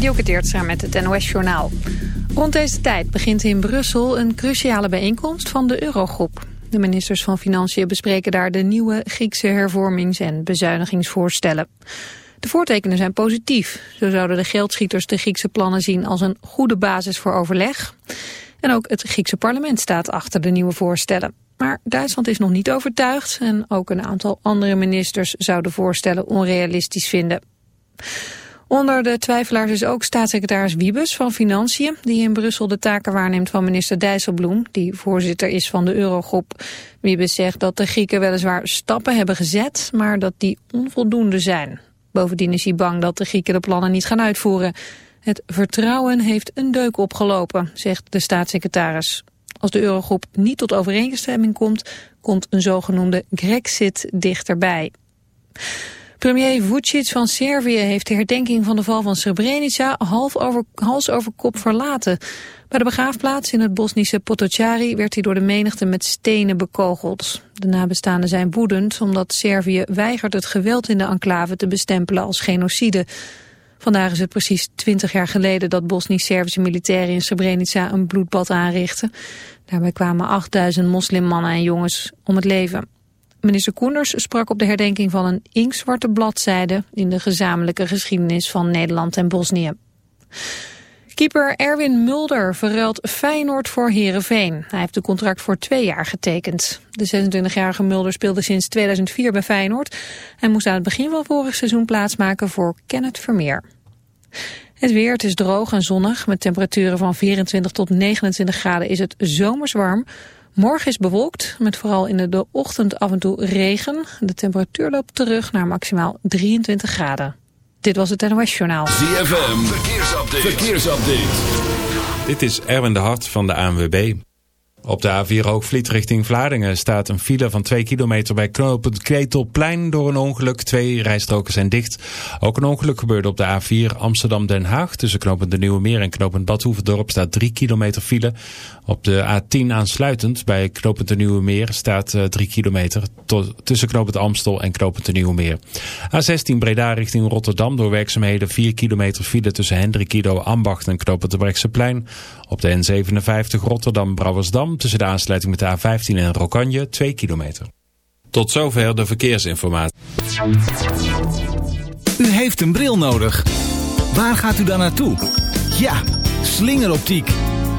Dielke Teertstra met het NOS-journaal. Rond deze tijd begint in Brussel een cruciale bijeenkomst van de Eurogroep. De ministers van Financiën bespreken daar de nieuwe Griekse hervormings- en bezuinigingsvoorstellen. De voortekenen zijn positief. Zo zouden de geldschieters de Griekse plannen zien als een goede basis voor overleg. En ook het Griekse parlement staat achter de nieuwe voorstellen. Maar Duitsland is nog niet overtuigd en ook een aantal andere ministers zouden voorstellen onrealistisch vinden. Onder de twijfelaars is ook staatssecretaris Wiebes van Financiën... die in Brussel de taken waarneemt van minister Dijsselbloem... die voorzitter is van de Eurogroep. Wiebes zegt dat de Grieken weliswaar stappen hebben gezet... maar dat die onvoldoende zijn. Bovendien is hij bang dat de Grieken de plannen niet gaan uitvoeren. Het vertrouwen heeft een deuk opgelopen, zegt de staatssecretaris. Als de Eurogroep niet tot overeenstemming komt... komt een zogenoemde Grexit dichterbij. Premier Vucic van Servië heeft de herdenking van de val van Srebrenica half over, hals over kop verlaten. Bij de begraafplaats in het Bosnische Potocari werd hij door de menigte met stenen bekogeld. De nabestaanden zijn woedend omdat Servië weigert het geweld in de enclave te bestempelen als genocide. Vandaag is het precies twintig jaar geleden dat Bosnisch-Servische militairen in Srebrenica een bloedbad aanrichten. Daarbij kwamen 8000 moslimmannen en jongens om het leven. Minister Koenders sprak op de herdenking van een inkzwarte bladzijde in de gezamenlijke geschiedenis van Nederland en Bosnië. Keeper Erwin Mulder verruilt Feyenoord voor Herenveen. Hij heeft een contract voor twee jaar getekend. De 26-jarige Mulder speelde sinds 2004 bij Feyenoord. Hij moest aan het begin van vorig seizoen plaatsmaken voor Kenneth Vermeer. Het weer, het is droog en zonnig. Met temperaturen van 24 tot 29 graden is het zomers warm. Morgen is bewolkt, met vooral in de ochtend af en toe regen. De temperatuur loopt terug naar maximaal 23 graden. Dit was het NOS Journaal. ZFM, verkeersupdate. verkeersupdate. Dit is Erwin de Hart van de ANWB. Op de A4 Hoogvliet richting Vlaardingen staat een file van 2 kilometer bij knooppunt Ketelplein door een ongeluk. Twee rijstroken zijn dicht. Ook een ongeluk gebeurde op de A4 Amsterdam-Den Haag. Tussen knooppunt De Nieuwe Meer en knooppunt Badhoevedorp staat 3 kilometer file. Op de A10 aansluitend bij knooppunt De Nieuwe Meer staat 3 eh, kilometer tussen knooppunt Amstel en knooppunt De Nieuwe Meer. A16 Breda richting Rotterdam door werkzaamheden 4 kilometer file tussen Hendrikido, Ambacht en knooppunt de Plein. Op de N57 Rotterdam-Brouwersdam tussen de aansluiting met de A15 en Rokanje 2 kilometer. Tot zover de verkeersinformatie. U heeft een bril nodig. Waar gaat u dan naartoe? Ja, slingeroptiek.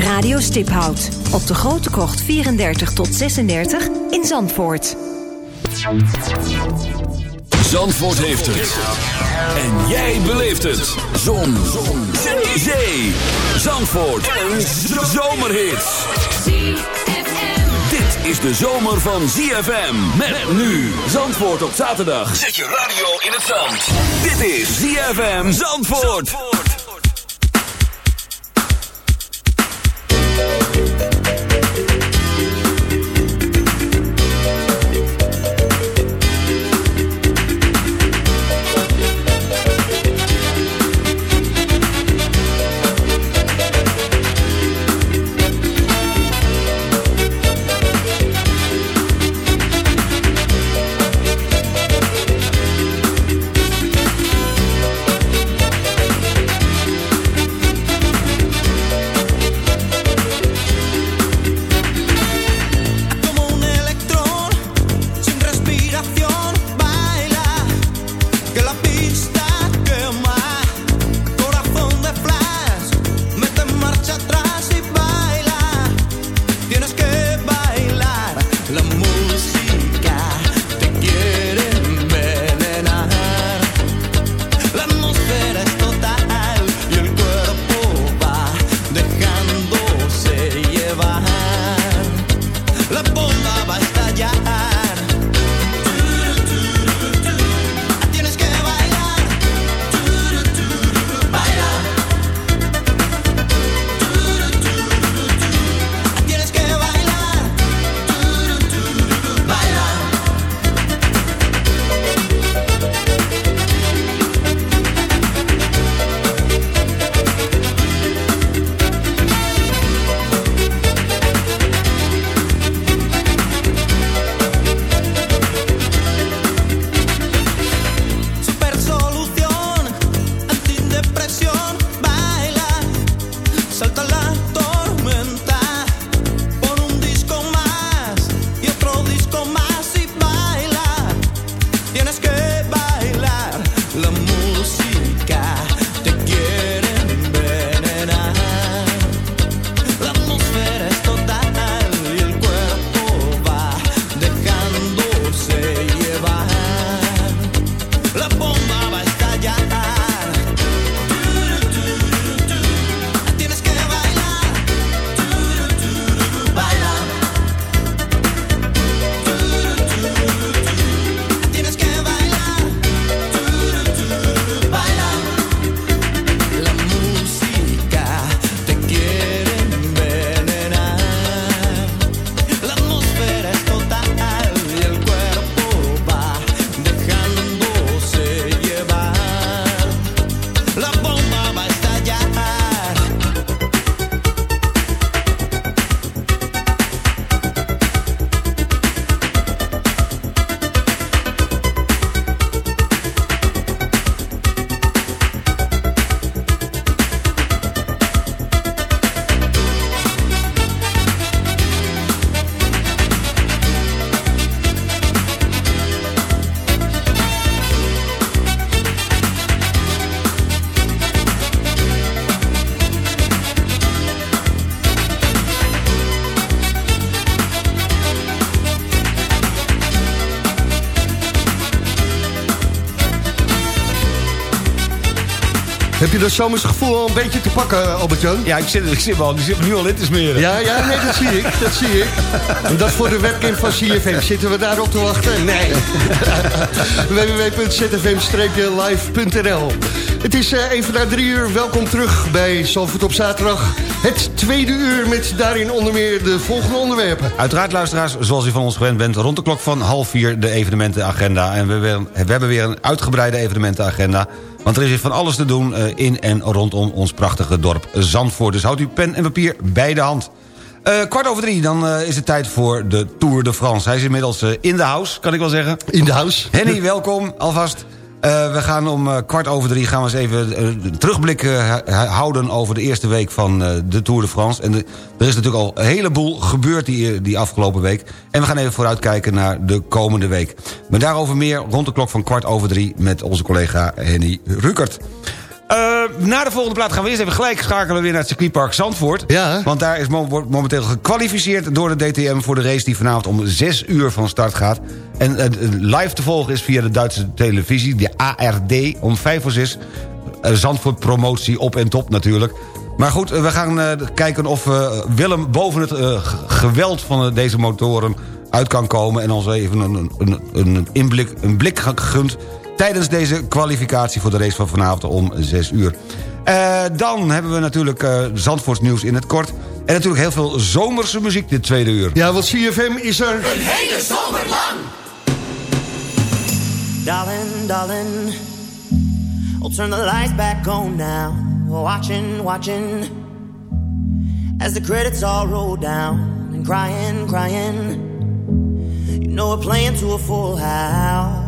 Radio Stiphout op de Grote Krocht 34 tot 36 in Zandvoort. Zandvoort heeft het. En jij beleeft het. Zon. Zon. Zee. Zee. Zandvoort. Een zomerhit. Dit is de zomer van ZFM. Met nu. Zandvoort op zaterdag. Zet je radio in het zand. Dit is ZFM Zandvoort. Je dat zomers gevoel al een beetje te pakken, Albert-Jan? Ja, ik zit, ik, zit al, ik zit nu al in te smeren. Ja, ja, nee, dat zie ik, dat zie ik. En dat voor de webcam van CFM. Zitten we daarop te wachten? Nee. www.zfm-live.nl Het is uh, even na drie uur. Welkom terug bij Zalvoort op zaterdag. Het tweede uur met daarin onder meer de volgende onderwerpen. Uiteraard, luisteraars, zoals u van ons gewend bent... rond de klok van half vier de evenementenagenda. En we hebben weer een uitgebreide evenementenagenda... Want er is van alles te doen uh, in en rondom ons prachtige dorp Zandvoort. Dus houd uw pen en papier bij de hand. Uh, kwart over drie, dan uh, is het tijd voor de Tour de France. Hij is inmiddels in de house, kan ik wel zeggen. In de house. Henny, welkom alvast. Uh, we gaan om uh, kwart over drie gaan we eens even uh, terugblik houden... over de eerste week van de Tour de France. En er is natuurlijk al een heleboel gebeurd die, die afgelopen week. En we gaan even vooruitkijken naar de komende week. Maar daarover meer rond de klok van kwart over drie... met onze collega Henny Rukert. Uh, na de volgende plaat gaan we eerst even gelijk schakelen weer naar het circuitpark Zandvoort. Ja. Want daar is wordt momenteel gekwalificeerd door de DTM voor de race die vanavond om 6 uur van start gaat. En uh, live te volgen is via de Duitse televisie, de ARD, om 5 voor 6. Uh, Zandvoort promotie op en top natuurlijk. Maar goed, we gaan kijken of Willem boven het geweld van deze motoren uit kan komen... en ons even een, een, een, inblik, een blik gunt tijdens deze kwalificatie voor de race van vanavond om 6 uur. Uh, dan hebben we natuurlijk uh, Zandvoorts nieuws in het kort. En natuurlijk heel veel zomerse muziek dit tweede uur. Ja, want CFM is er... Een hele zomer lang! Darling, darling I'll turn the lights back on now Watching, watching As the credits all roll down And crying, crying You know we're playing to a full house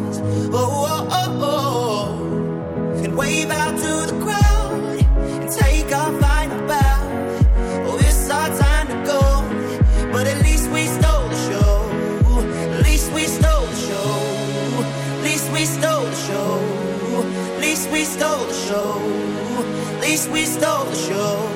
We stole the show.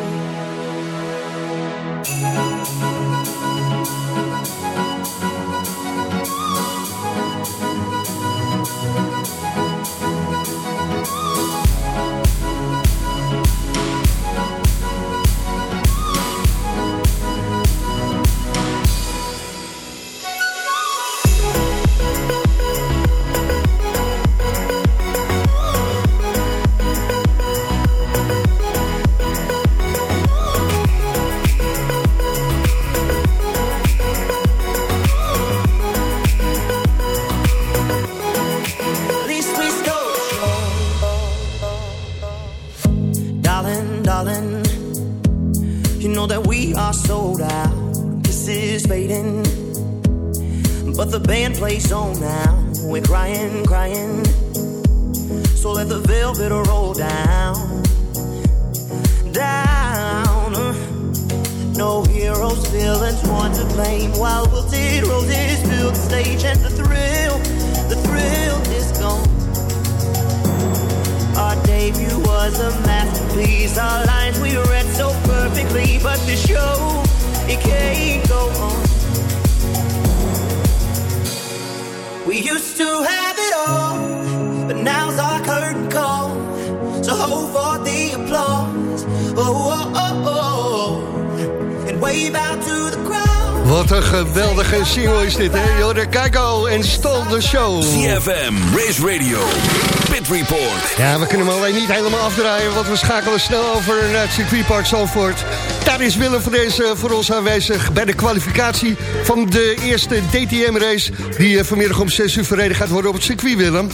We schakelen snel over naar het circuitpark Zalvoort. Daar is Willem voor, deze, voor ons aanwezig bij de kwalificatie... van de eerste DTM-race... die eh, vanmiddag om 6 uur verreden gaat worden op het circuit, Willem.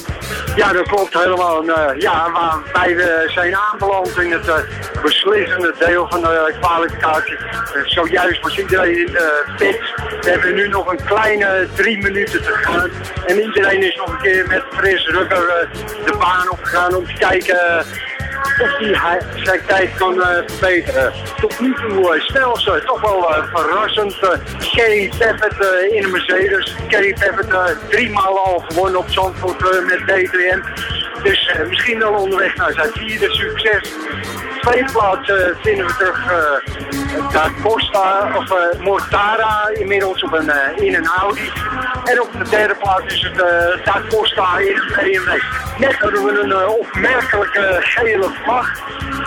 Ja, dat klopt helemaal. Uh, ja, wij zijn aanbeland in het uh, beslissende deel van de kwalificatie. zojuist was iedereen in pit. We hebben nu nog een kleine drie minuten te gaan. En iedereen is nog een keer met fris rukker de baan opgegaan om te kijken of hij zijn tijd kan eh, verbeteren. Tot nu toe snel ze, toch wel uh, verrassend. Uh, Kerry Paffett in een Mercedes. Kerry Paffett drie maal al gewonnen op Zandvoort met DTM. Dus misschien wel onderweg naar zijn vierde succes. Tweede plaats vinden we terug Da Costa, of Mortara inmiddels op een, in een Audi. En op de derde plaats is het Da Costa in een BMW. Net hadden we een opmerkelijke gele vlag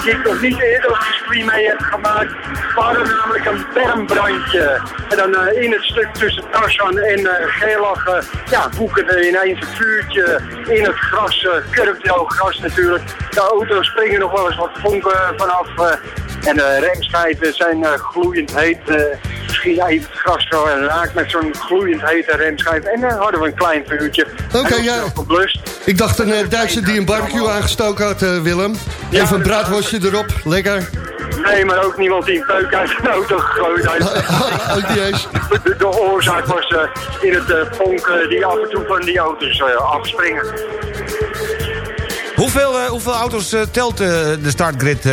die ik nog niet eerder op stream mee heb gemaakt. We hadden namelijk een bermbrandje. En dan in het stuk tussen Tarzan en uh, Geelach, uh, ja, boeken ineens een vuurtje in het gras, uh, kurkdroog gras natuurlijk. De auto's springen nog wel eens wat vonken vanaf. en de remschijven zijn gloeiend heet. misschien even het gras raakt met zo'n gloeiend hete remschijf. En dan hadden we een klein vuurtje. Oké, ja. Ik dacht een Duitse die een barbecue aangestoken had, Willem. Ja, Even een braadworstje erop, lekker. Nee, maar ook niemand die een peuk uit zijn auto gegooid heeft. ook niet eens. De, de oorzaak was uh, in het uh, vonk uh, die af en toe van die auto's afspringen. Hoeveel, hoeveel auto's telt de startgrid?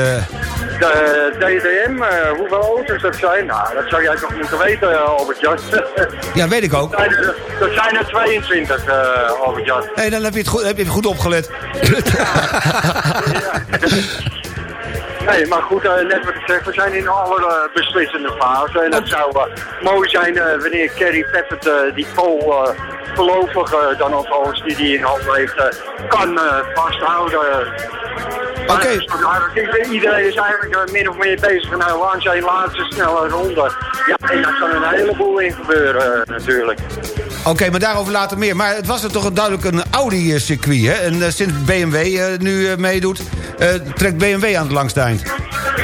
De DDM, hoeveel auto's dat zijn? Nou, dat zou jij toch moeten weten, Albert-Jan. ja, weet ik ook. Dat zijn er, dat zijn er 22, Albert-Jan. Hé, hey, dan heb je, het goed, heb je goed opgelet. Nee, maar goed, uh, net wat ik zeg, we zijn in alle uh, beslissende fase. En het zou uh, mooi zijn wanneer Kerry Peppert die Paul voorlopig dan alvast die die in handen heeft, kan vasthouden. Oké. Okay. Iedereen is eigenlijk min of meer bezig nou, aan zijn laatste snelle ronde. Ja, en daar kan een heleboel in gebeuren natuurlijk. Oké, maar daarover later meer. Maar het was er toch duidelijk een Audi-circuit, hè? En sinds BMW nu meedoet, trekt BMW aan het langste eind.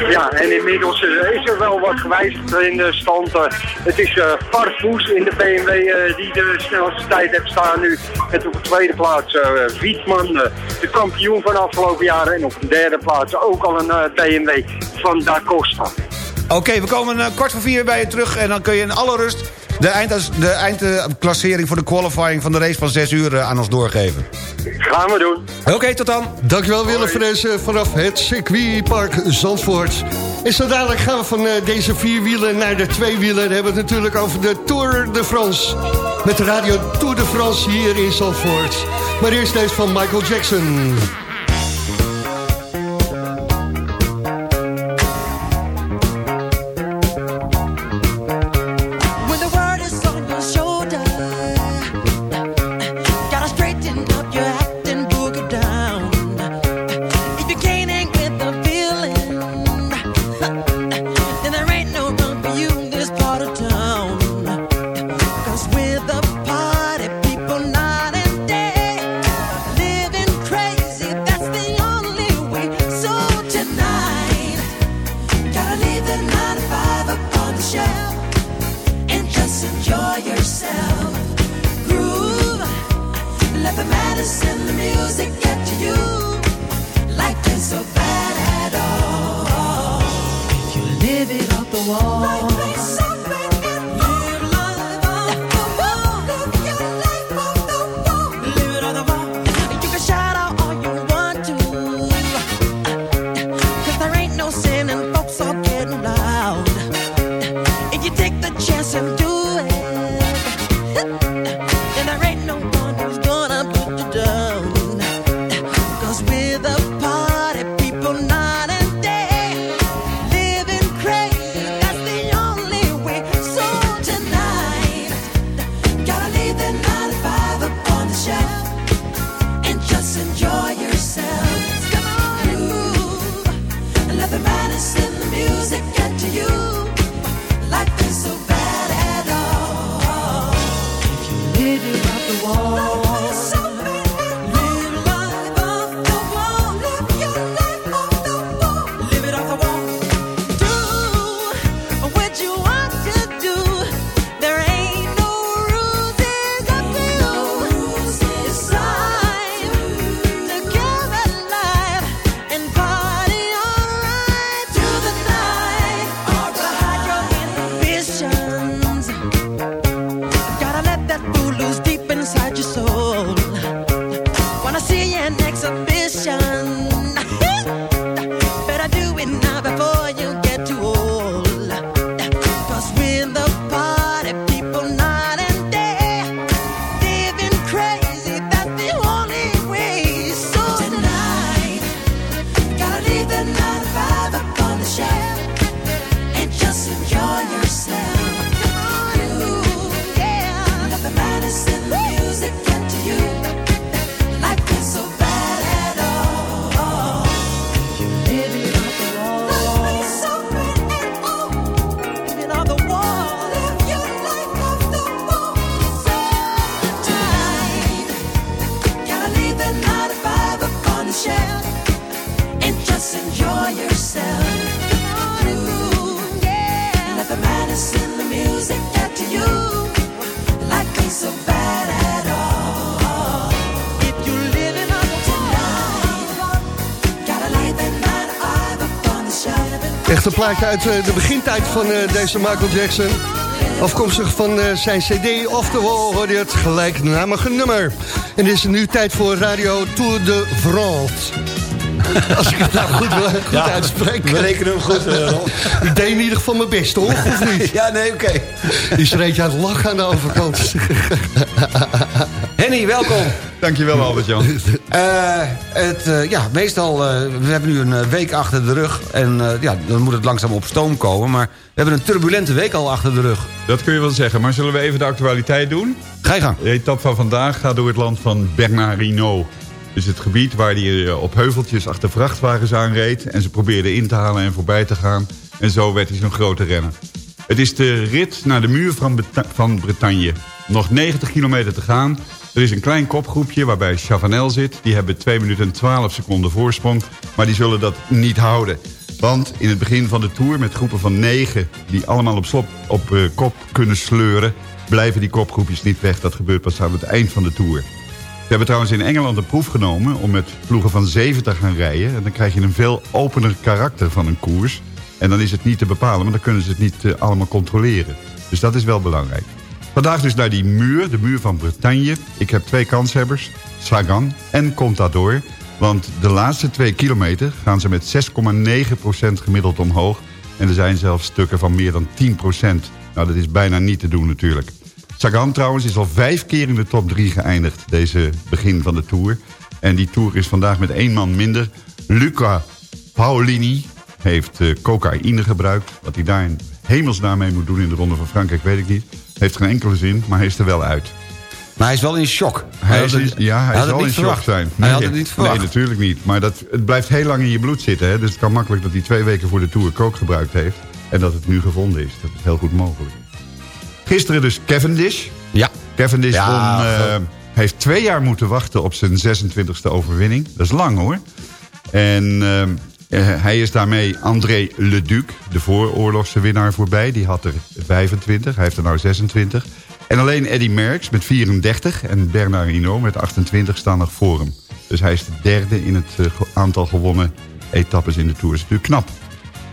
Ja, en inmiddels is er wel wat gewijzigd in de stand. het is uh, in de BMW die de snelste tijd heeft staan nu. En op de tweede plaats uh, Wietman, de kampioen van de afgelopen jaren. En op de derde plaats ook al een BMW van Da Costa. Oké, we komen kort voor vier bij je terug en dan kun je in alle rust de, eind, de eindklassering voor de qualifying van de race van 6 uur aan ons doorgeven. Gaan we doen. Oké, tot dan. Dankjewel Willem Vrezen vanaf het circuitpark Zandvoort. En zo dadelijk gaan we van uh, deze vierwielen naar de tweewielen. Dan hebben we het natuurlijk over de Tour de France. Met de radio Tour de France hier in Zandvoort. Maar eerst deze van Michael Jackson. can do it. Echt een plaatje uit eh, de begintijd van eh, deze Michael Jackson. Afkomstig van eh, zijn cd, oftewel hoorde je het gelijknamige nummer. En het is nu tijd voor Radio Tour de France. Als ik het nou goed, goed Ja, uitspreek. we rekenen hem goed, ik deed in ieder geval mijn best, toch? Of niet? Ja, nee, oké. Die schreef je uit lachen aan de overkant. Henny, welkom. Dankjewel Albert-Jan. Eh, het, eh, ja, meestal, eh, we hebben nu een week achter de rug. En ja, dan moet het langzaam op stoom komen. Maar we hebben een turbulente week al achter de rug. Dat kun je wel zeggen, maar zullen we even de actualiteit doen? Ga je gang. De etappe van vandaag gaat door het land van Bernardino. Dus het gebied waar hij op heuveltjes achter vrachtwagens aanreed... en ze probeerden in te halen en voorbij te gaan. En zo werd hij zo'n grote renner. Het is de rit naar de muur van, Beta- van Bretagne. Nog 90 kilometer te gaan. Er is een klein kopgroepje waarbij Chavanel zit. Die hebben 2 minuten en 12 seconden voorsprong. Maar die zullen dat niet houden. Want in het begin van de Tour met groepen van 9... die allemaal op, op eh, kop kunnen sleuren... blijven die kopgroepjes niet weg. Dat gebeurt pas aan het eind van de Tour. We hebben trouwens in Engeland een proef genomen... om met ploegen van 7 te gaan rijden. En dan krijg je een veel opener karakter van een koers. En dan is het niet te bepalen, maar dan kunnen ze het niet eh, allemaal controleren. Dus dat is wel belangrijk. Vandaag dus naar die muur, de muur van Bretagne. Ik heb twee kanshebbers, Sagan en Contador. Want de laatste twee kilometer gaan ze met 6,9% gemiddeld omhoog. En er zijn zelfs stukken van meer dan 10%. Nou, dat is bijna niet te doen natuurlijk. Sagan trouwens is al vijf keer in de top 3 geëindigd, deze begin van de Tour. En die Tour is vandaag met één man minder. Luca Paolini heeft eh, cocaïne gebruikt. Wat hij daar in hemelsnaam mee moet doen in de Ronde van Frankrijk, weet ik niet. Heeft geen enkele zin, maar hij is er wel uit. Maar hij is wel in shock. Hij had is, ja, hij, had zal in niet shock verwacht. zijn. Hij had het niet verwacht. Nee, natuurlijk niet. Maar dat, het blijft heel lang in je bloed zitten. Hè? Dus het kan makkelijk dat hij twee weken voor de Tour coke gebruikt heeft. En dat het nu gevonden is. Dat is heel goed mogelijk. Gisteren dus Cavendish. Ja. Cavendish Ja, won, eh, heeft twee jaar moeten wachten op zijn 26e overwinning. Dat is lang hoor. En ehm, eh, hij is daarmee André Leduc, de vooroorlogse winnaar, voorbij. Die had er 25, hij heeft er nou 26. En alleen Eddy Merckx met 34 en Bernard Hinault met 28 staan nog voor hem. Dus hij is de derde in het eh, aantal gewonnen etappes in de Tour. Dat is natuurlijk knap.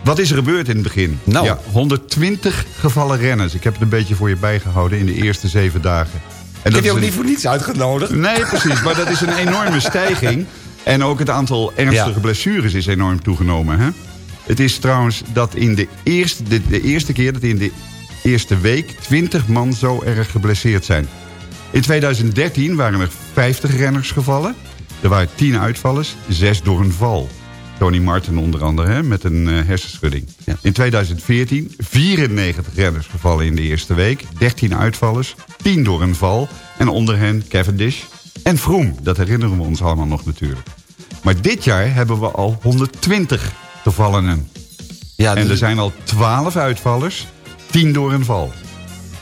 Wat is er gebeurd in het begin? Nou. Ja, 120 gevallen renners. Ik heb het een beetje voor je bijgehouden in de eerste zeven dagen. En Ik heb je ook een- niet voor niets uitgenodigd. Nee, precies. Maar dat is een enorme stijging. En ook het aantal ernstige Ja. blessures is enorm toegenomen. Hè? Het is trouwens dat in de eerste, de, de eerste keer dat in de eerste week 20 man zo erg geblesseerd zijn. In 2013 waren er 50 renners gevallen. Er waren 10 uitvallers, 6 door een val. Tony Martin onder andere, hè, met een eh, hersenschudding. Ja. In 2014 94 renners gevallen in de eerste week. 13 uitvallers, 10 door een val. En onder hen Cavendish en Froome. Dat herinneren we ons allemaal nog natuurlijk. Maar dit jaar hebben we al 120 gevallenen. Ja, En dus- er zijn al 12 uitvallers, 10 door een val.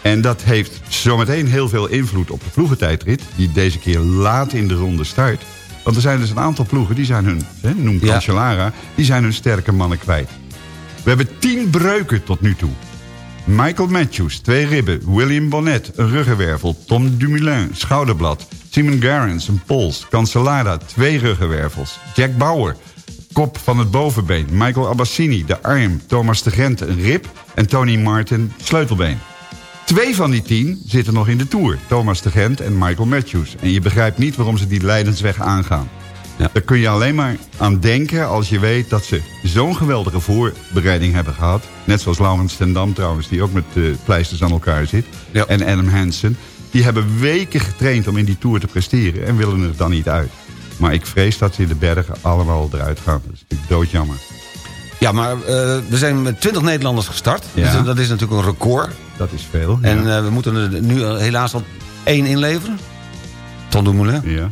En dat heeft zometeen heel veel invloed op de ploegentijdrit... die deze keer laat in de ronde start. Want er zijn dus een aantal ploegen, die zijn hun, hè, noem Ja. Cancellara... die zijn hun sterke mannen kwijt. We hebben 10 breuken tot nu toe. Michael Matthews, twee ribben. William Bonnet, een ruggenwervel. Tom Dumoulin, schouderblad. Simon Gerrans, een pols. Cancellara, twee ruggenwervels. Jack Bauer, kop van het bovenbeen. Michael Abbassini, de arm. Thomas de Gent, een rib. En Tony Martin, sleutelbeen. Twee van die tien zitten nog in de Tour. Thomas de Gent en Michael Matthews. En je begrijpt niet waarom ze die leidensweg aangaan. Ja. Daar kun je alleen maar aan denken als je weet dat ze zo'n geweldige voorbereiding hebben gehad. Net zoals Laurens ten Dam trouwens, die ook met uh, pleisters aan elkaar zit. Ja. En Adam Hansen. Die hebben weken getraind om in die Tour te presteren en willen er dan niet uit. Maar ik vrees dat ze in de bergen allemaal eruit gaan. Dat is natuurlijk doodjammer. Ja, maar uh, we zijn met 20 Nederlanders gestart. Ja. Dus dat is natuurlijk een record. Dat is veel. En ja. uh, we moeten er nu helaas al één inleveren. Ton Dumoulin. Ja.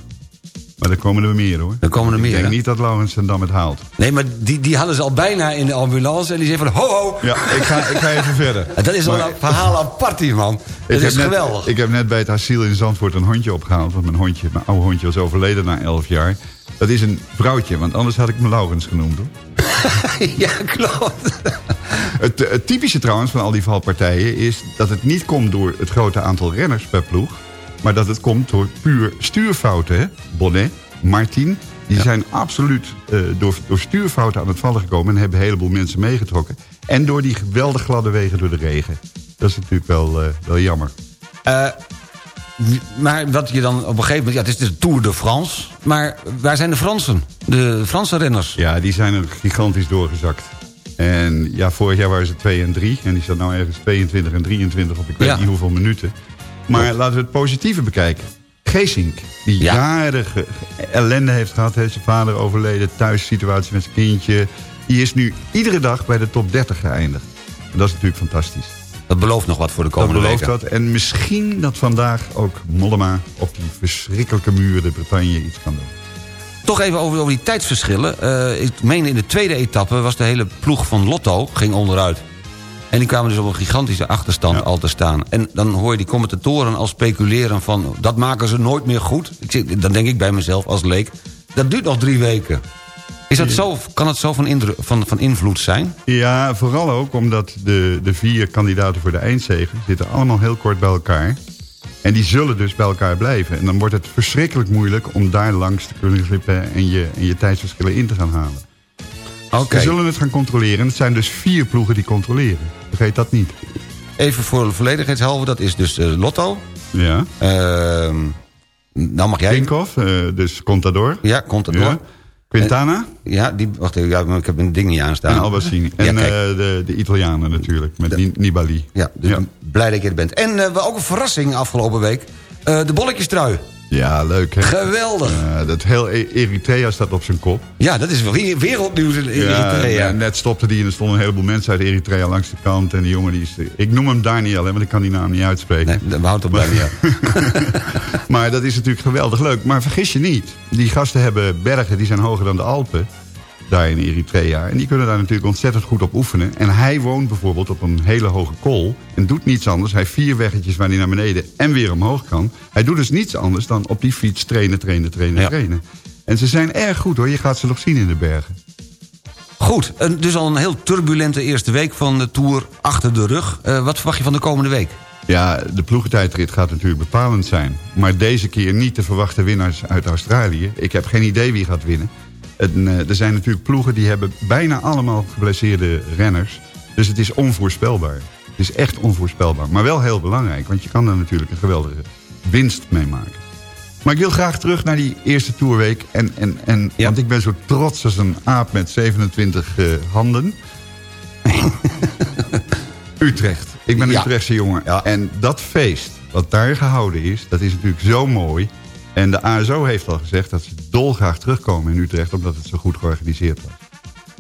Maar er komen er meer hoor. Er komen er meer. Ik denk hè? niet dat Laurens en Dam het haalt. Nee, maar die, die hadden ze al bijna in de ambulance. En die zei van ho ho. Ja, ik ga, ik ga even verder. En dat is wel een verhaal apart hier, man. Dat is geweldig. Net, ik heb net bij het asiel in Zandvoort een hondje opgehaald. Want mijn, hondje, mijn oude hondje was overleden na 11 jaar. Dat is een vrouwtje, want anders had ik me Laurens genoemd. Hoor. ja, klopt. Het, het typische trouwens van al die valpartijen is dat het niet komt door het grote aantal renners per ploeg. Maar dat het komt door puur stuurfouten. Hè? Bonnet, Martin, Die zijn absoluut eh, door, door stuurfouten aan het vallen gekomen... en hebben een heleboel mensen meegetrokken. En door die geweldig gladde wegen door de regen. Dat is natuurlijk wel, eh, wel jammer. Eh, maar wat je dan op een gegeven moment... Ja, het is de Tour de France. Maar waar zijn de Fransen? De Franse renners? Ja, die zijn er gigantisch doorgezakt. En ja, vorig jaar waren ze 2 en 3. En die zat nou ergens 22 en 23 op ik weet Ja. niet hoeveel minuten. Maar laten we het positieve bekijken. Geesink, die Ja. jaren ellende heeft gehad. Heeft zijn vader overleden, thuissituatie met zijn kindje. Die is nu iedere dag bij de top 30 geëindigd. En dat is natuurlijk fantastisch. Dat belooft nog wat voor de Dat komende belooft weken. dat. En misschien dat vandaag ook Mollema op die verschrikkelijke muur de Bretagne iets kan doen. Toch even over, over die tijdsverschillen. Eh, ik meen in de tweede etappe was de hele ploeg van Lotto ging onderuit. En die kwamen dus op een gigantische achterstand Ja. al te staan. En dan hoor je die commentatoren al speculeren van... dat maken ze nooit meer goed. Ik, zit- dan denk ik bij mezelf als leek... dat duurt nog drie weken. Is dat zo, kan het zo van, van, van invloed zijn? Ja, vooral ook omdat de, de vier kandidaten voor de eindzege... zitten allemaal heel kort bij elkaar. En die zullen dus bij elkaar blijven. En dan wordt het verschrikkelijk moeilijk om daar langs te kunnen glippen... en je, en je tijdsverschillen in te gaan halen. Oké, We zullen het gaan controleren. En het zijn dus vier ploegen die controleren. Vergeet dat niet. even voor de volledigheidshalve. Dat is dus eh, Lotto. Ja. Ehm, nou mag jij... Tinkoff, eh, dus Contador. Ja, komt het door. Ja. Quintana Ja, die, wacht even, ja, maar ik heb een ding niet aanstaan. en Albacini. En eh, de, de Italianen natuurlijk, met Ni- Nibali. Ja, dus Ja. blij dat je er bent. En eh, we ook een verrassing afgelopen week. Eh, de bolletjestrui. Ja, leuk hè. Geweldig. Eh, dat heel E- Eritrea staat op zijn kop. Ja, dat is wereldnieuws in Eritrea. ja, net stopte die en er stonden een heleboel mensen uit Eritrea langs de kant. En die jongen die is... Ik noem hem Daniel, hè, want ik kan die naam niet uitspreken. Nee, we houden op bij Maar dat is natuurlijk geweldig leuk. Maar vergis je niet, die gasten hebben bergen die zijn hoger dan de Alpen. Daar in Eritrea. En die kunnen daar natuurlijk ontzettend goed op oefenen. En hij woont bijvoorbeeld op een hele hoge kool. En doet niets anders. Hij heeft vier weggetjes waar hij naar beneden en weer omhoog kan. Hij doet dus niets anders dan op die fiets trainen, trainen, trainen, Ja. trainen. En ze zijn erg goed hoor. Je gaat ze nog zien in de bergen. Goed, dus al een heel turbulente eerste week van de Tour achter de rug. Eh, wat verwacht je van de komende week? Ja, de ploegentijdrit gaat natuurlijk bepalend zijn. Maar deze keer niet de verwachte winnaars uit Australië. Ik heb geen idee wie gaat winnen. En, eh, er zijn natuurlijk ploegen die hebben bijna allemaal geblesseerde renners. Dus het is onvoorspelbaar. Het is echt onvoorspelbaar. Maar wel heel belangrijk, want je kan er natuurlijk een geweldige winst mee maken. Maar ik wil graag terug naar die eerste toerweek. En, en, en, Want ik ben zo trots als een aap met 27 eh, handen. Utrecht. Ik ben een Ja. Utrechtse jongen. En dat feest wat daar gehouden is, dat is natuurlijk zo mooi. En de ASO heeft al gezegd dat ze dolgraag terugkomen in Utrecht... omdat het zo goed georganiseerd was.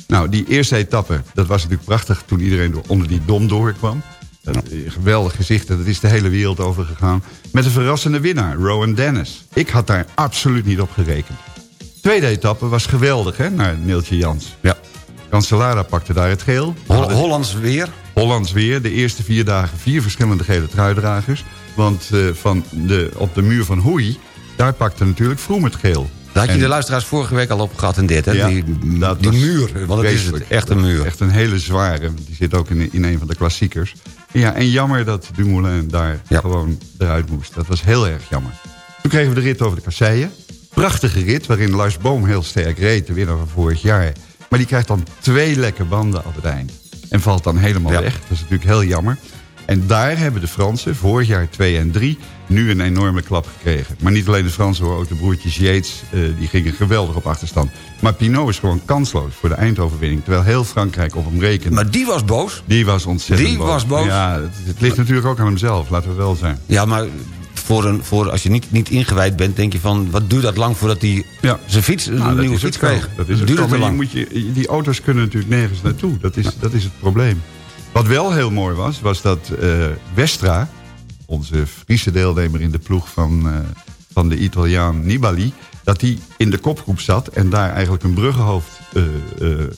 Nou, die eerste etappe, dat was natuurlijk prachtig... toen iedereen door, onder die dom doorkwam. Dat, eh, geweldig gezichten, dat is de hele wereld over gegaan. Met een verrassende winnaar, Rowan Dennis. Ik had daar absoluut niet op gerekend. Tweede etappe was geweldig, hè, naar Neeltje Jans. Ja. Cancellara pakte daar het geel. Hol- Hollands weer. Hollands weer. De eerste vier dagen vier verschillende gele truidragers. Want eh, van de, op de muur van Hoei, daar pakte natuurlijk Vroom het geel. Daar had je En- de luisteraars vorige week al op geattendeerd, hè? Ja, die was muur, want het is het, echt een muur. Echt een hele zware. Die zit ook in, in een van de klassiekers. Ja, en jammer dat Dumoulin daar Ja. gewoon eruit moest. Dat was heel erg jammer. Toen kregen we de rit over de kasseien. Prachtige rit, waarin Lars Boom heel sterk reed. De winnaar van vorig jaar. Maar die krijgt dan twee lekke banden op het eind. En valt dan helemaal Ja. weg. Dat is natuurlijk heel jammer. En daar hebben de Fransen vorig jaar 2 en 3 nu een enorme klap gekregen. Maar niet alleen de Fransen hoor, ook de broertjes Yates, eh, die gingen geweldig op achterstand. Maar Pinot is gewoon kansloos voor de eindoverwinning. Terwijl heel Frankrijk op hem rekent. Maar die was boos. die was ontzettend Die was boos? Ja, het, het ligt natuurlijk ook aan hemzelf, laten we wel zijn. Ja, maar voor een, voor, als je niet, niet ingewijd bent, denk je van... wat duurt dat lang voordat hij Ja. zijn fiets, een Nou, nieuwe fiets kreeg? Dat is ook duurt het te lang. moet je, die auto's kunnen natuurlijk nergens naartoe. Dat is, dat is het probleem. Wat wel heel mooi was, was dat eh, Westra... onze Friese deelnemer in de ploeg van, eh, van de Italiaan Nibali... dat die in de kopgroep zat en daar eigenlijk een bruggenhoofd eh,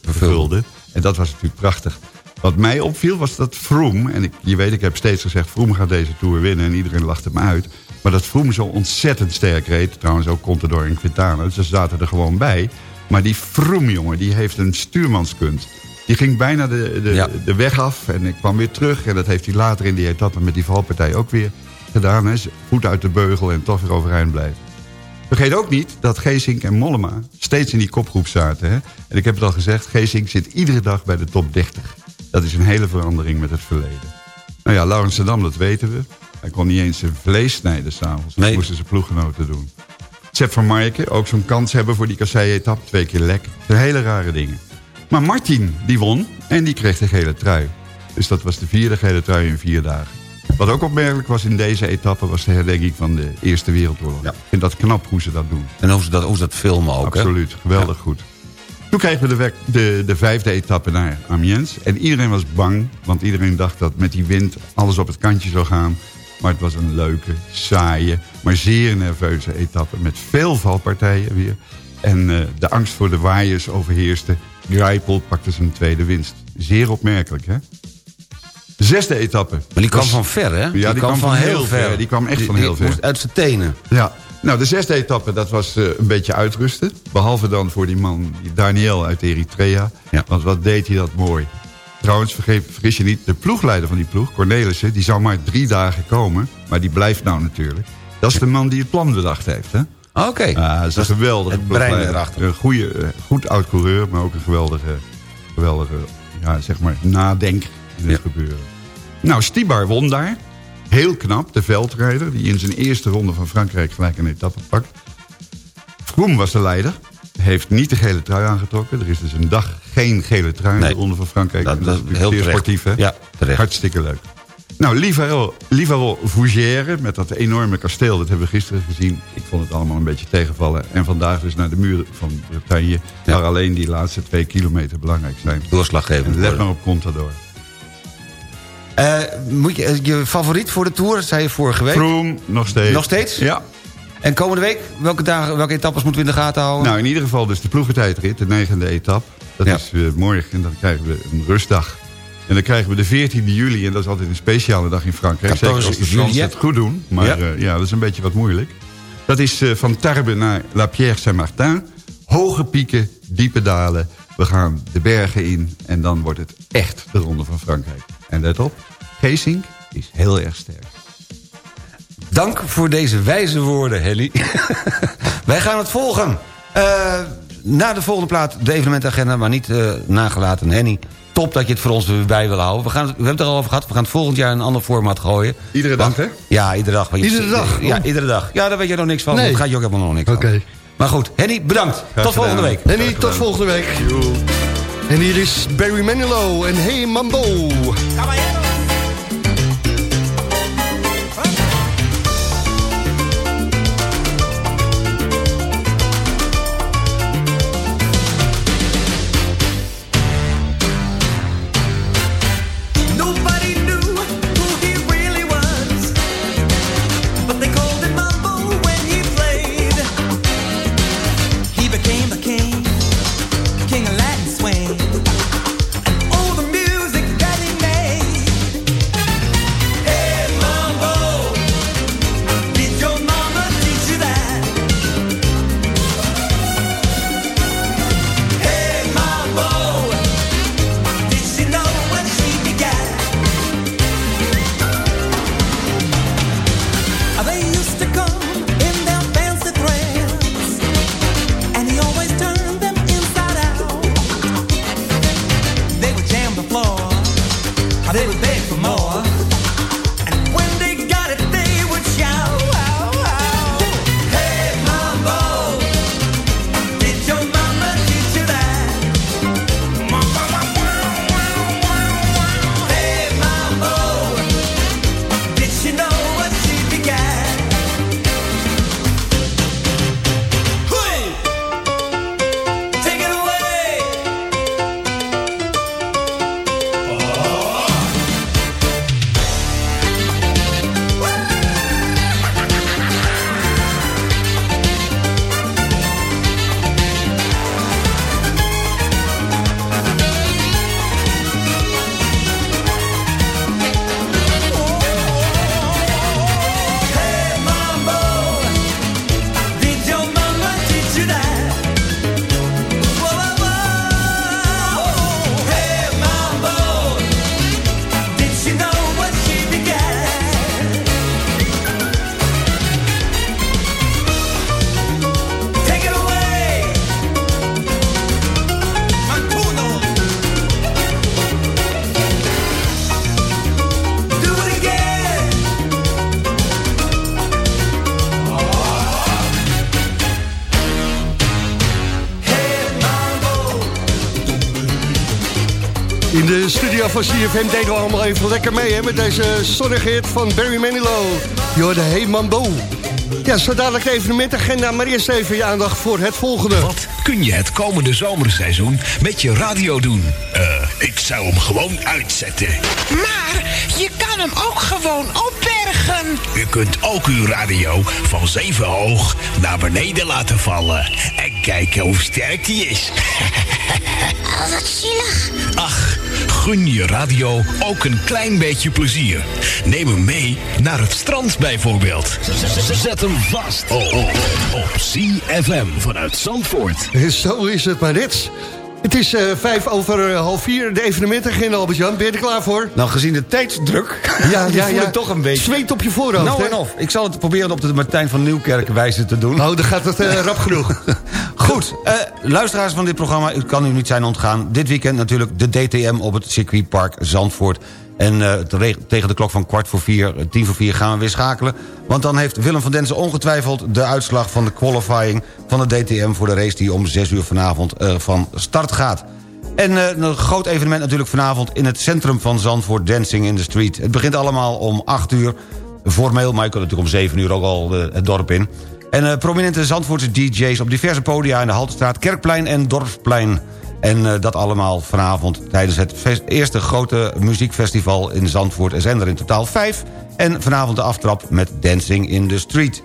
vervulde. En dat was natuurlijk prachtig. Wat mij opviel was dat Froome... en ik, je weet, ik heb steeds gezegd... Froome gaat deze Tour winnen en iedereen lachte me uit... maar dat Froome zo ontzettend sterk reed... trouwens ook Contador en Quintana, dus ze zaten er gewoon bij... maar die Froome, jongen, die heeft een stuurmanskunst... Die ging bijna de, de, Ja. de weg af en ik kwam weer terug. En dat heeft hij later in die etappe met die valpartij ook weer gedaan. Hè. Voet uit de beugel en toch weer overeind blijven. Vergeet ook niet dat Geesink en Mollema steeds in die kopgroep zaten. Hè? En ik heb het al gezegd, Geesink zit iedere dag bij de top 30. Dat is een hele verandering met het verleden. Nou ja, Laurens Dam, dat weten we. Hij kon niet eens zijn vlees snijden s'avonds. Dat Nee. moesten zijn ploeggenoten doen. Sepp van Marken, ook zo'n kans hebben voor die kassei-etap. Twee keer lek. Dat zijn hele rare dingen. Maar Martin, die won en die kreeg de gele trui. Dus dat was de vierde gele trui in vier dagen. Wat ook opmerkelijk was in deze etappe... was de herdenking van de Eerste Wereldoorlog. Ik vind dat knap hoe ze dat doen. En hoe ze dat, hoe ze dat filmen ook, hè? Absoluut, geweldig goed. Toen kregen we de, de, de vijfde etappe naar Amiens. En iedereen was bang, want iedereen dacht dat met die wind alles op het kantje zou gaan. Maar het was een leuke, saaie, maar zeer nerveuze etappe. Met veel valpartijen weer. En eh, de angst voor de waaiers overheerste. Greipel pakte zijn tweede winst. Zeer opmerkelijk, hè? De zesde etappe. Maar die kwam was- van ver, hè? Ja, die, kwam van heel ver. Die kwam echt Die- van heel ver. moest uit zijn tenen. Ja, nou de zesde etappe, dat was eh, een beetje uitrusten. Behalve dan voor die man, Daniel uit Eritrea. Ja. Want wat deed hij dat mooi. Trouwens, vergeet, vergis je niet, de ploegleider van die ploeg, Cornelissen... die zou maar drie dagen komen, maar die blijft nou natuurlijk. Dat is de man die het plan bedacht heeft, hè? Oké. Ah, dat is een geweldige het brein erachter. Een goede, eh, goed oud-coureur, maar ook een geweldige, geweldige ja, zeg maar, nadenk in het gebeuren. Nou, Stibar won daar. Heel knap, de veldrijder, die in zijn eerste ronde van Frankrijk gelijk een etappe pakt. Vroom was de leider. Heeft niet de gele trui aangetrokken. Er is dus een dag geen gele trui in Nee. de ronde van Frankrijk. Dat- dat is heel sportief, hè? Ja, terecht. Hartstikke leuk. Nou, Livaro, Livaro Fougère met dat enorme kasteel, dat hebben we gisteren gezien. Ik vond het allemaal een beetje tegenvallen. En vandaag dus naar de muur van Bretagne, Ja. waar alleen die laatste twee kilometer belangrijk zijn. Doorslaggevend En let maar op Contador. Eh, moet je, eh, je favoriet voor de Tour, zei je vorige week. Froome, nog steeds. Nog steeds? Ja. En komende week, welke, dagen, welke etappes moeten we in de gaten houden? Nou, in ieder geval dus de ploegentijdrit, de negende etappe. Dat Ja. is eh, morgen en dan krijgen we een rustdag. En dan krijgen we de 14e juli, en dat is altijd een speciale dag in Frankrijk. 14 Zeker als de Fransen het goed doen. Maar Ja. ja. ja, dat is een beetje wat moeilijk. Dat is eh, van Tarbes naar La Pierre-Saint-Martin. Hoge pieken, diepe dalen. We gaan de bergen in en dan wordt het echt de Ronde van Frankrijk. En let op, Geesink is heel erg sterk. Dank voor deze wijze woorden, Helly. Wij gaan het volgen. Eh, na de volgende plaat de evenementagenda, maar niet eh, nagelaten. Henny, top dat je het voor ons weer bij wil houden. We, gaan we hebben het er al over gehad. We gaan het volgend jaar in een ander format gooien. Iedere dag, hè? Ja, iedere dag. Iedere dag? Ja, Oh. iedere dag. Ja, daar weet je nog niks van. Nee. Dat gaat je ook helemaal nog niks Oké. van. Maar goed, Henny, bedankt. Tot volgende week. Henny, tot volgende week. En hier is Barry Manilow en Hey Mambo. CFM deden we allemaal even lekker mee... Hè, met deze zonnige hit van Barry Manilow. Je hoorde Hey Mambo. Ja, zo dadelijk de evenementagenda, maar eerst even je aandacht voor het volgende. Wat kun je het komende zomerseizoen met je radio doen? Eh, ik zou hem gewoon uitzetten. Maar je kan hem ook gewoon opbergen. U kunt ook uw radio van zeven hoog naar beneden laten vallen. En kijken hoe sterk die is. Oh, wat zielig. Ach, gun je radio ook een klein beetje plezier. Neem hem mee naar het strand bijvoorbeeld. Zet hem vast oh, oh, op CFM vanuit Zandvoort. Zo is het maar net. Het is eh, vijf over eh, half vier. De evenementagenda, Albert-Jan. Ben je er klaar voor? Nou, gezien de tijdsdruk... Ja, ja, voel ja. ik toch een beetje... Zweet op je voorhoofd, Nou hè? en of. Ik zal het proberen op de Martijn van Nieuwkerk wijze te doen. Nou, dan gaat het eh, rap genoeg. Goed, eh, luisteraars van dit programma, het kan u niet zijn ontgaan. Dit weekend natuurlijk de DTM op het circuitpark Zandvoort. En eh, te- tegen de klok van kwart voor vier, eh, tien voor vier gaan we weer schakelen. Want dan heeft Willem van Densen ongetwijfeld de uitslag van de qualifying van de DTM... voor de race die om zes uur vanavond van start gaat. En een groot evenement natuurlijk vanavond in het centrum van Zandvoort... Dancing in the Street. Het begint allemaal om 8 uur. Formeel, maar je kunt natuurlijk om 7 uur ook al het dorp in. En eh, prominente Zandvoortse DJ's op diverse podia... in de Haltestraat, Kerkplein en Dorpsplein. En eh, dat allemaal vanavond tijdens het eerste grote muziekfestival in Zandvoort. Er zijn er in totaal vijf. En vanavond de aftrap met Dancing in the Street.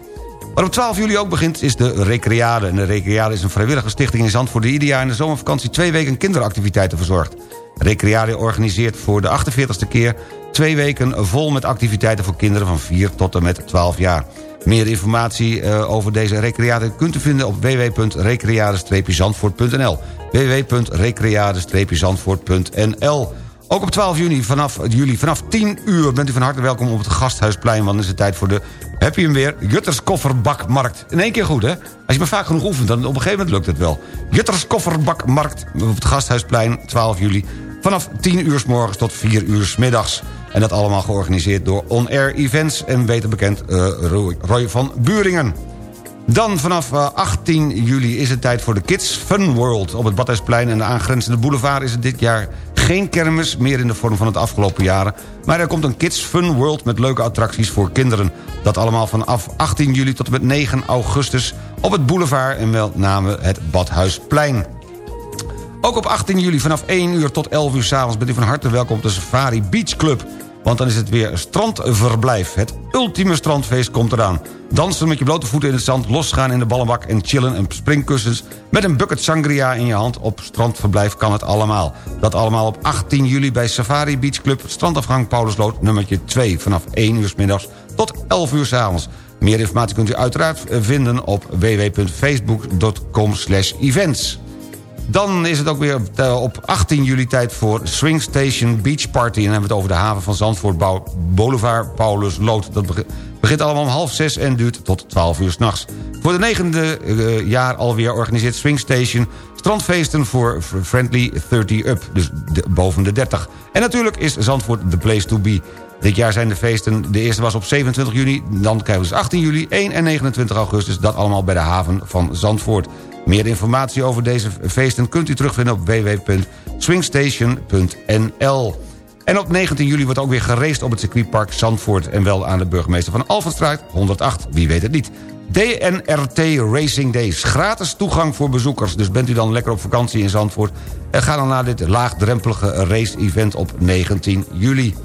Wat op 12 juli ook begint is de Recreade. En de Recreade is een vrijwillige stichting in Zandvoort... die ieder jaar in de zomervakantie twee weken kinderactiviteiten verzorgt. Recreade organiseert voor de 48e keer twee weken vol met activiteiten voor kinderen van 4 tot en met 12 jaar. Meer informatie eh, over deze recreade kunt u vinden op www.recreade-zandvoort.nl www.recreade-zandvoort.nl Ook op 12 juni vanaf, juli vanaf 10 uur bent u van harte welkom op het Gasthuisplein... want dan is het tijd voor de, heb je hem weer, Jutters Kofferbakmarkt. In één keer goed, hè? Als je maar vaak genoeg oefent, dan op een gegeven moment lukt het wel. Jutters Kofferbakmarkt op het Gasthuisplein, 12 juli... vanaf 10 uur s morgens tot 4 uur s middags. En dat allemaal georganiseerd door On Air Events... en beter bekend eh, Roy, van Buringen. Dan vanaf eh, 18 juli is het tijd voor de Kids Fun World. Op het Badhuisplein en de aangrenzende boulevard is het dit jaar geen kermis... meer in de vorm van het afgelopen jaren. Maar er komt een Kids Fun World met leuke attracties voor kinderen. Dat allemaal vanaf 18 juli tot met 9 augustus... op het boulevard en wel name het Badhuisplein. Ook op 18 juli vanaf 1 uur tot 11 uur s'avonds... bent u van harte welkom op de Safari Beach Club. Want dan is het weer strandverblijf. Het ultieme strandfeest komt eraan. Dansen met je blote voeten in het zand, losgaan in de ballenbak... en chillen en springkussens met een bucket sangria in je hand... op strandverblijf kan het allemaal. Dat allemaal op 18 juli bij Safari Beach Club... strandafgang Paulusloot nummertje 2... vanaf 1 uur 's middags tot 11 uur 's avonds. Meer informatie kunt u uiteraard vinden op www.facebook.com events. Dan is het ook weer eh, op 18 juli tijd voor Swing Station Beach Party. En dan hebben we het over de haven van Zandvoort, Bou- Boulevard Paulus Lood. Dat beg- begint allemaal om half zes en duurt tot 12 uur s'nachts. Voor de negende eh, jaar alweer organiseert Swing Station... strandfeesten voor Friendly 30 Up, dus de- boven de 30. En natuurlijk is Zandvoort the place to be. Dit jaar zijn de feesten, de eerste was op 27 juni... dan krijgen we dus 18 juli, 1 en 29 augustus... dat allemaal bij de haven van Zandvoort. Meer informatie over deze feesten kunt u terugvinden op www.swingstation.nl. En op 19 juli wordt ook weer geraced op het circuitpark Zandvoort... en wel aan de burgemeester van Alphenstraat 108, wie weet het niet. DNRT Racing Days, gratis toegang voor bezoekers. Dus bent u dan lekker op vakantie in Zandvoort... en ga dan naar dit laagdrempelige race-event op 19 juli.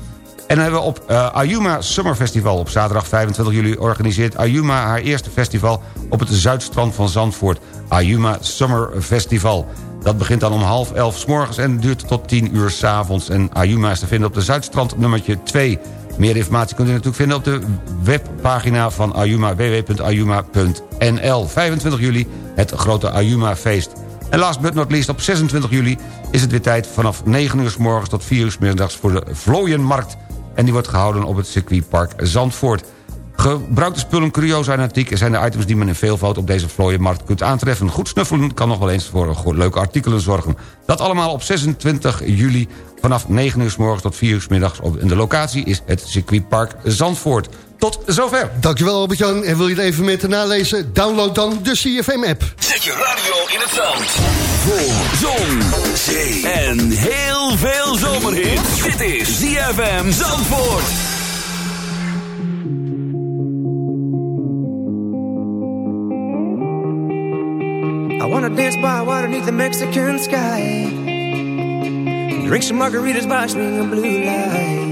En dan hebben we op eh, Ayuma Summer Festival op zaterdag 25 juli... organiseert Ayuma haar eerste festival op het zuidstrand van Zandvoort. Ayuma Summer Festival. Dat begint dan om half elf s morgens en duurt tot 10 uur s avonds. En Ayuma is te vinden op de Zuidstrand nummertje 2. Meer informatie kunt u natuurlijk vinden op de webpagina van Ayuma... www.ayuma.nl 25 juli, het grote Ayuma-feest. En last but not least, op 26 juli is het weer tijd... vanaf 9 uur s morgens tot 4 uur s middags voor de Vlooienmarkt. En die wordt gehouden op het circuitpark Zandvoort. Gebruikte spullen, curiosa en antiek zijn de items die men in veelvoud op deze vlooienmarkt kunt aantreffen. Goed snuffelen kan nog wel eens voor leuke artikelen zorgen. Dat allemaal op 26 juli vanaf 9 uur s morgens tot 4 uur s middags. En de locatie is het circuitpark Zandvoort. Tot zover. Dankjewel Albert-Jan. En wil je het even met nalezen? Download dan de CFM-app. Zet je radio in het zand. Voor zon, zee en heel veel zomerhit. Dit is ZFM Zandvoort. I wanna dance by water beneath the Mexican sky. Drink some margaritas by swinging blue lights.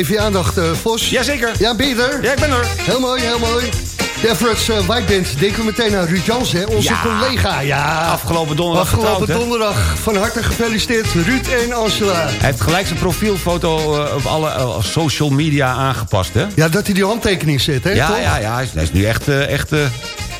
Even je aandacht, uh, Vos. Jazeker. Ja, ben je er? Ja, ik ben er. Heel mooi, heel mooi. De Everett's uh, White Band, denken we meteen aan Ruud Jans, hè? onze Ja. collega. Ja, Afgelopen donderdag afgelopen getrouwd, donderdag. Van harte gefeliciteerd, Ruud en Angela. Hij heeft gelijk zijn profielfoto eh, op alle eh, social media aangepast, hè? Ja, dat hij die handtekening zet, hè? Ja, toch? ja, ja. Hij is, nu echt... echt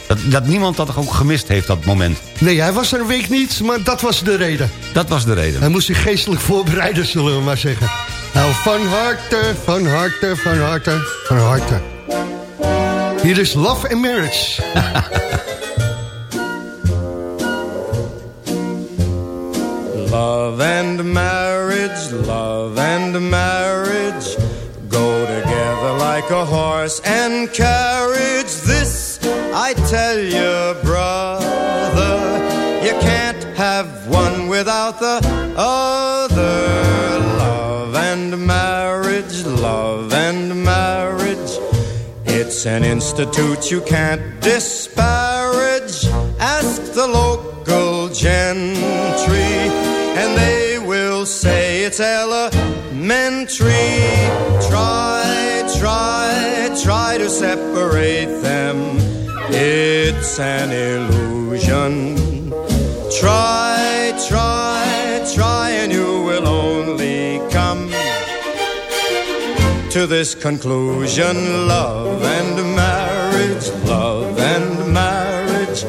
dat, dat niemand dat ook gemist heeft, dat moment. Nee, hij was er een week niet, maar dat was de reden. Dat was de reden. Hij moest zich geestelijk voorbereiden, zullen we maar zeggen. Nou, van harte, van harte, van harte, van harte. Hier is Love and Marriage. Love and marriage, love and marriage go together like a horse and carriage. This I tell you, brother, you can't have one without the other. It's an institute you can't disparage. Ask the local gentry, and they will say it's elementary. Try, try, try to separate them. It's an illusion. Try, to this conclusion love and marriage, love and marriage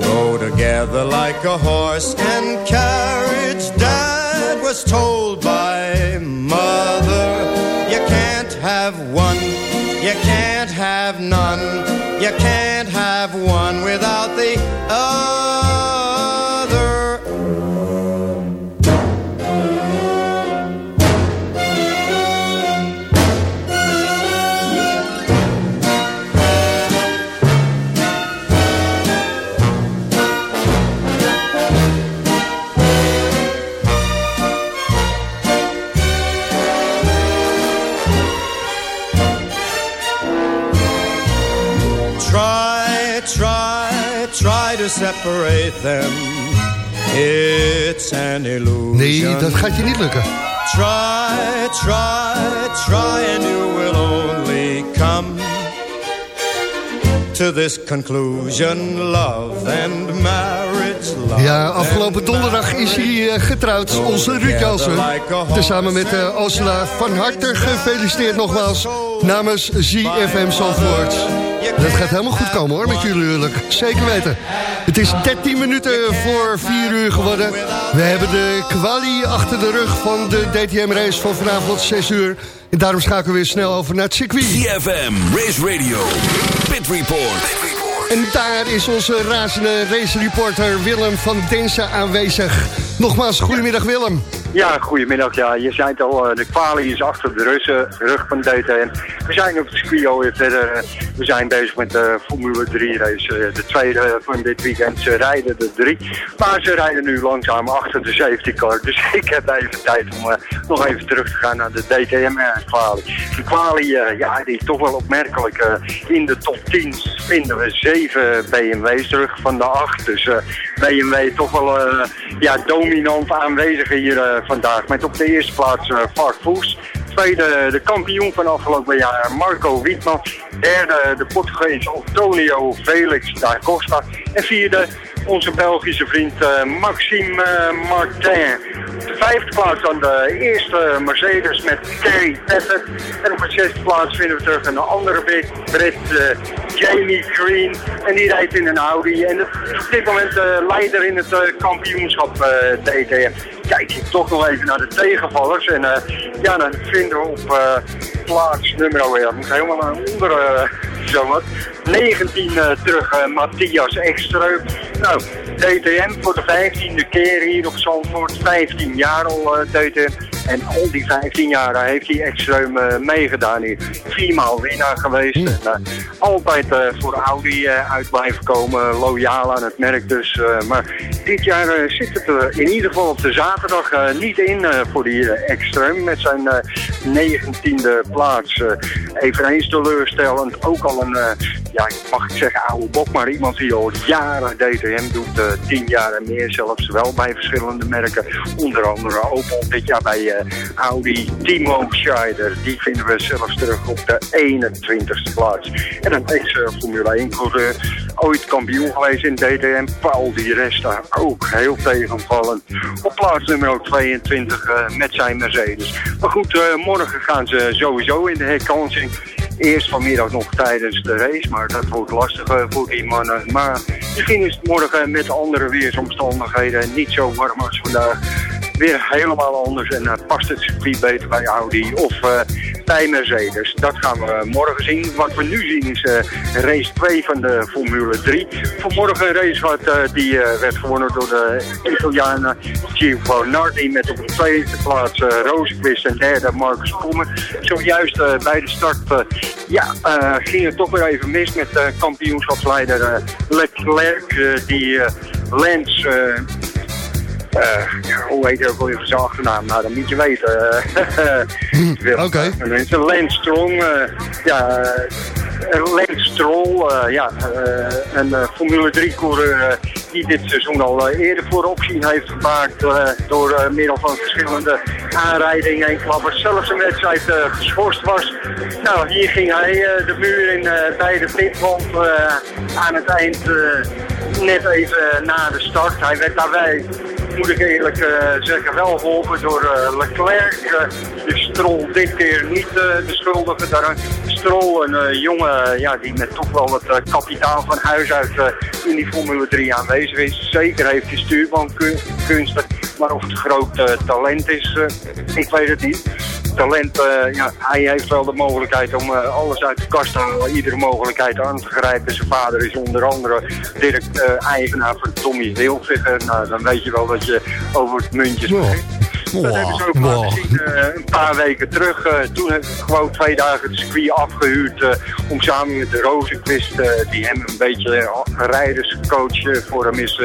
go together like a horse and carriage. Dad was told by mother, you can't have one, you can't have none, you can't have one without It's an illusion. Nee, dat gaat je niet lukken. Try, try, try, and you will only come to this conclusion. Love and marriage, love Ja, afgelopen donderdag is hij eh, getrouwd, onze Ruud Jansen. Tezamen met eh Ursula van harte gefeliciteerd nogmaals namens ZFM Zandvoort. Dat gaat helemaal goed komen hoor, met jullie huwelijk. Zeker weten. Het is 13 minuten voor 4 uur geworden. We hebben de kwalie achter de rug van de DTM-race van vanavond 6 uur. En daarom schakelen we weer snel over naar het circuit. ZFM, Race Radio, Pit Report. En daar is onze razende race reporter Willem van Densen aanwezig. Nogmaals, goedemiddag Willem. Ja, goedemiddag. Ja, je zei het al, eh, de kwalie is achter de Russen, rug van DTM. We zijn op circuit alweer verder. eh, We zijn bezig met de Formule 3 race. eh, De tweede van dit weekend. Ze rijden de drie. Maar ze rijden nu langzaam achter de safety car. Dus ik heb even tijd om eh, nog even terug te gaan naar de DTM-kwalie. De kwalie, eh, ja, die is toch wel opmerkelijk. eh, in de top 10 vinden we zeven BMW's terug van de acht. Dus eh, BMW toch wel eh, ja, aanwezig hier eh, vandaag. Met op de eerste plaats eh Vark Voes. Tweede de kampioen van afgelopen jaar Marco Wietman. Derde de Portugees Antonio Felix da Costa. En vierde onze Belgische vriend eh, Maxime eh, Martin. Vijfde plaats dan de eerste Mercedes met Kerry Paffett. En op de zesde plaats vinden we terug een andere Brit, Brit eh, Jamie Green. En die rijdt in een Audi. En op dit moment de leider in het kampioenschap DTM. Kijk je toch nog even naar de tegenvallers. En eh, ja, dan vinden we op eh, plaats nummer, oh ja, dat moet helemaal naar onder eh, wat. 19 eh, terug Matthias Ekström. Nou, DTM voor de 15e keer hier op Zandvoort. 15 jaar al DTM. En al die 15 jaar heeft hij Ekström eh, meegedaan hier. Viermaal winnaar geweest. En, eh, altijd eh, voor Audi uit blijven komen. Loyaal aan het merk dus. maar dit jaar zit het er in ieder geval op de zaterdag niet in voor die Ekström. Met zijn eh, 19e plaats. eveneens teleurstellend. Ook al een ja, mag ik zeggen oude bok, maar iemand die al jaren DTM doet, uh, tien jaar en meer zelfs wel bij verschillende merken. Onder andere Opel, dit jaar bij Audi, Timo Scheider. Die vinden we zelfs terug op de 21ste plaats. En een ex-Formule 1 coureur, ooit kampioen geweest in DTM, Paul die Resta, ook heel tegenvallend. Op plaats nummer 22 met zijn Mercedes. Maar goed, morgen gaan ze sowieso in de herkansing. Eerst vanmiddag nog tijdens de race, maar dat wordt lastig eh, voor die mannen. Maar misschien is het morgen met andere weersomstandigheden niet zo warm als vandaag weer helemaal anders en uh, past het circuit beter bij Audi of uh, bij Mercedes. Dat gaan we morgen zien. Wat we nu zien is uh, race 2 van de Formule 3. Vanmorgen een race wat, die werd gewonnen door de Italianen Nardi met op de tweede plaats Rosenquist en derde Marcus Kommer. Zojuist bij de start ja, ging het toch weer even mis met kampioenschapsleider Leclerc die Lance uh, hoe heet hij ook alweer zijn achternaam? Nou, dat moet je weten. Oké. Okay. Mensen, Lance Strong, ja, Lance Stroll, uh, ja, een Formule 3-coureur die dit seizoen al eerder voor opzien heeft gemaakt door middel van verschillende aanrijdingen en klappers. Zelfs een wedstrijd geschorst was. Nou, hier ging hij de muur in bij de pitwand aan het eind net even na de start. Hij werd daarbij moet ik eerlijk uh, zeggen, wel geholpen door uh, Leclerc. Uh, is Stroll dit keer niet de schuldige. Daar, Stroll, een jongen ja, die met toch wel wat kapitaal van huis uit in die Formule 3 aanwezig is. Zeker heeft hij stuurbaankunsten, maar of het groot talent is, ik weet het niet talent, uh, ja, hij heeft wel de mogelijkheid om uh, alles uit de kast te halen, iedere mogelijkheid aan te grijpen. Zijn vader is onder andere direct-eigenaar van Tommy Hilfiger. Nou, dan weet je wel dat je over het muntje Dat hebben ze ook laten zien uh, een paar weken terug. Uh, toen heb ik gewoon twee dagen het circuit afgehuurd uh, om samen met de Rozenquist, die hem een beetje rijderscoach voor hem is,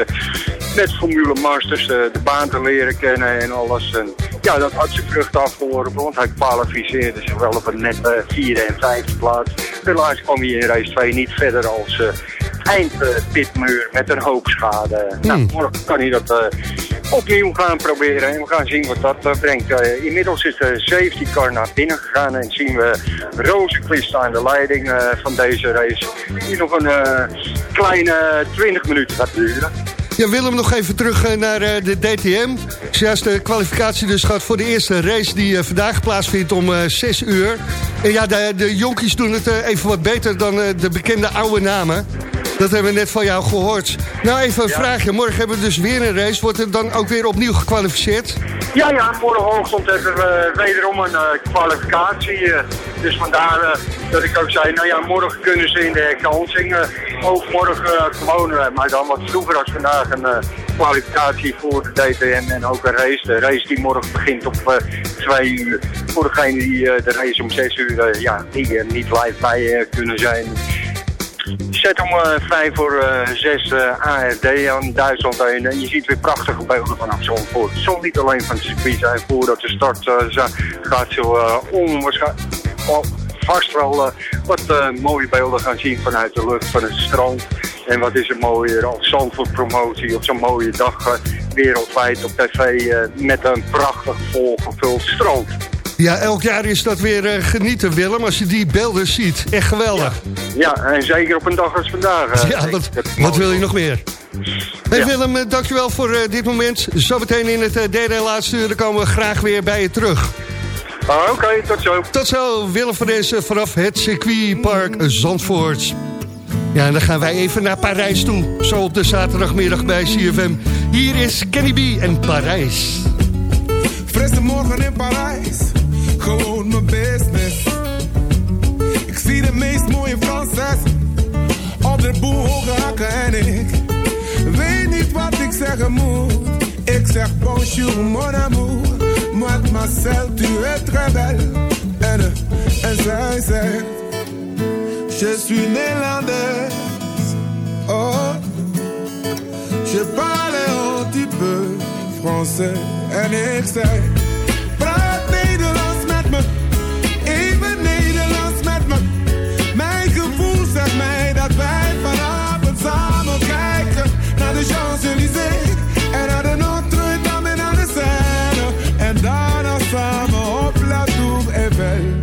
met Formule Masters de baan te leren kennen en alles. En, ja, dat had zijn vrucht afgeworpen, want hij kwalificeerde zich wel op een nette vierde en vijfde plaats. Helaas kwam hij in race 2 niet verder als eindpitmuur met een hoop schade. Hmm. Nou, morgen kan hij dat opnieuw gaan proberen. En we gaan zien wat dat uh, brengt. Uh, inmiddels is de safety car naar binnen gegaan en zien we Rozenquist aan de leiding van deze race. Die nog een kleine 20 minuten gaat duren. Ja, Willem, nog even terug naar de DTM. Zojuist de kwalificatie dus gaat voor de eerste race die vandaag plaatsvindt om 6 uur. En ja, de, de jonkies doen het even wat beter dan de bekende oude namen. Dat hebben we net van jou gehoord. Nou, even een vraagje. Morgen hebben we dus weer een race. Wordt het dan ook weer opnieuw gekwalificeerd? Ja, ja. Morgenochtend hebben we wederom een uh, kwalificatie. Uh, dus vandaar uh, dat ik ook zei, nou ja, morgen kunnen ze in de herkansing. ook morgen gewoon, maar dan wat vroeger als vandaag een kwalificatie voor de DTM en ook een race. De race die morgen begint op 2 uur. Voor degene die de race om 6 uur ja, die niet live bij kunnen zijn Zet om uh, vijf voor uh, zes uh, ARD aan Duitsland heen. En je ziet weer prachtige beelden vanaf Zandvoort. Zal niet alleen van het circuit zijn voordat de start gaat zo onwaarschijnlijk vast wel wat mooie beelden gaan zien vanuit de lucht, van het strand. En wat is er mooier als Zandvoort promotie op zo'n mooie dag wereldwijd op tv met een prachtig volgevuld strand. Ja, elk jaar is dat weer uh, genieten, Willem, als je die beelden ziet. Echt geweldig. Ja, en zeker op een dag als vandaag. Uh, ja, wat, wat wil je nog meer? Hey ja. Willem, uh, dankjewel voor dit moment. Zometeen in het derde en laatste uur komen we graag weer bij je terug. Ah, Oké, okay, tot zo. Tot zo, Willem van deze vanaf het circuitpark Zandvoort. Ja, en dan gaan wij even naar Parijs toe. Zo op de zaterdagmiddag bij CFM. Hier is Kenny B en Parijs. Frisse morgen in Parijs. gewoon mijn business. Ik zie de meest mooie Franses op de boel hoge hakken en ik weet niet wat ik zeggen moet. Ik zeg bonjour mon amour, mademoiselle tu es très belle. En, en zij zegt, je suis néerlandaise. Oh, je parle un petit peu français. En ik zei: de Nederlands met me. Even Nederlands met me. Mijn gevoel zegt mij dat wij het samen kijken naar de Champs-Élysées. En dat de Notre-Dame naar de Seine. En daarna samen op La Tour Eiffel.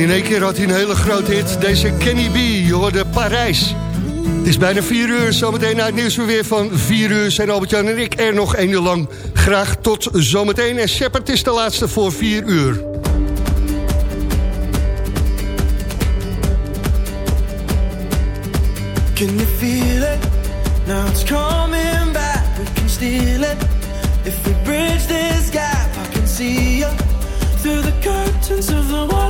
in één keer had hij een hele grote hit. Deze Kenny B, je hoorde Parijs. Het is bijna 4 uur, zometeen naar het nieuws weer van 4 uur. Zijn Albert-Jan en ik er nog één uur lang. Graag tot zometeen. En Shepard is de laatste voor 4 uur. Can you feel it? Now it's coming back. We can steal it. If we bridge this gap, I can see you through the curtains of the waterfall.